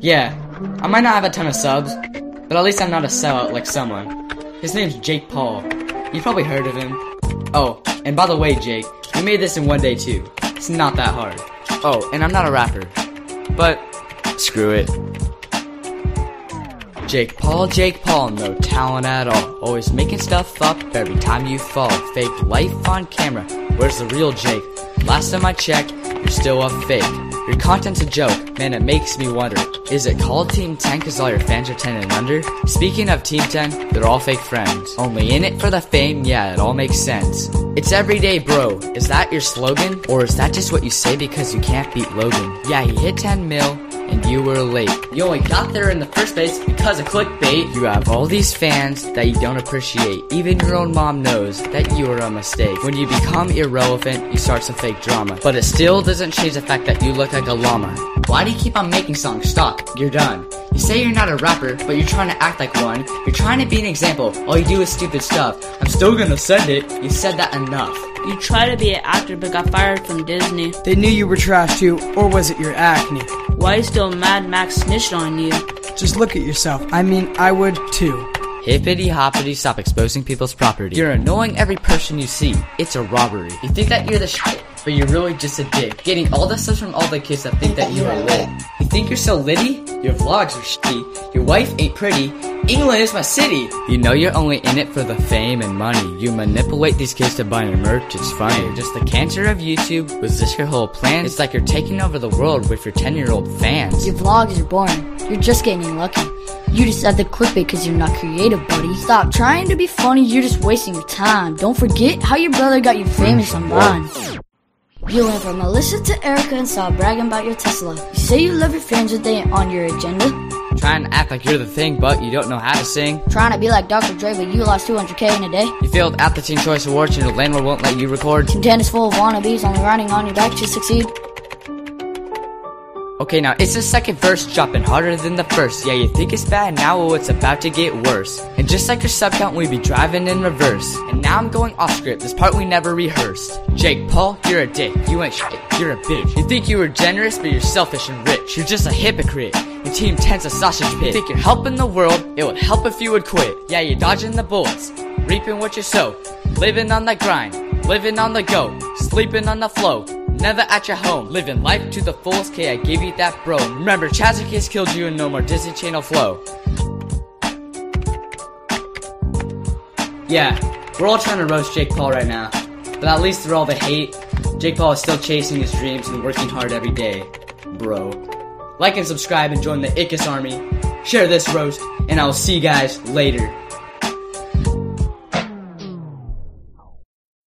Yeah, I might not have a ton of subs, but at least I'm not a sellout like someone. His name's Jake Paul. You've probably heard of him. Oh, and by the way, Jake, we made this in one day too. It's not that hard. Oh, and I'm not a rapper. But, screw it. Jake Paul, Jake Paul, no talent at all. Always making stuff up every time you fall. Fake life on camera. Where's the real Jake? Last time I checked, you're still a fake. Your content's a joke, man, it makes me wonder. Is it called Team 10 cause all your fans are 10 and under? Speaking of Team 10, they're all fake friends. Only in it for the fame, yeah, it all makes sense. It's everyday bro, is that your slogan? Or is that just what you say because you can't beat Logan? Yeah, he hit 10 mil, and you were late. You only got there in the first place because of clickbait. You have all these fans that you don't appreciate. Even your own mom knows that you are a mistake. When you become irrelevant, you start some fake drama. But it still doesn't change the fact that you look like a llama. Why do you keep on making songs? Stop. You're done. You say you're not a rapper, but you're trying to act like one. You're trying to be an example. All you do is stupid stuff. I'm still gonna send it. You said that enough. You tried to be an actor but got fired from Disney. They knew you were trash too, or was it your acne? Why is still Mad Max snitched on you? Just look at yourself. I mean, I would too. Hippity hoppity, stop exposing people's property. You're annoying every person you see. It's a robbery. You think that you're the shit, but you're really just a dick. Getting all the stuff from all the kids that think that you are lit. You think you're so litty? Your vlogs are shitty. Your wife ain't pretty. England is my city. You know you're only in it for the fame and money. You manipulate these kids to buy your merch. It's funny. You're just the cancer of YouTube. Was this your whole plan? It's like you're taking over the world with your 10 year old fans. Your vlogs are boring. You're just getting lucky. You just said the clickbait because you're not creative, buddy. Stop trying to be funny, you're just wasting your time. Don't forget how your brother got you famous on Vine. You went from Alissa to Erika and saw bragging about your Tesla. You say you love your fans, but they ain't on your agenda. Trying to act like you're the thing, but you don't know how to sing. Trying to be like Dr. Dre, but you lost 200k in a day. You failed at the Teen Choice Awards and your landlord won't let you record. 10 is full of wannabes, only riding on your back to succeed. Okay, now it's the second verse dropping harder than the first. Yeah, you think it's bad now, well, it's about to get worse. And just like your sub count, we be driving in reverse. And now I'm going off script, this part we never rehearsed. Jake Paul, you're a dick. You ain't shit, you're a bitch. You think you were generous, but you're selfish and rich. You're just a hypocrite. Your Team 10's a sausage pit. You think you're helping the world, it would help if you would quit. Yeah, you're dodging the bullets, reaping what you sow. Living on the grind, living on the go, sleeping on the flow. Never at your home, living life to the fullest. K, I gave you that, bro. Remember, Chazakis killed you and no more Disney Channel flow. Yeah, we're all trying to roast Jake Paul right now, but at least through all the hate, Jake Paul is still chasing his dreams and working hard every day, bro. Like and subscribe and join the Ickis army. Share this roast, and I will see you guys later.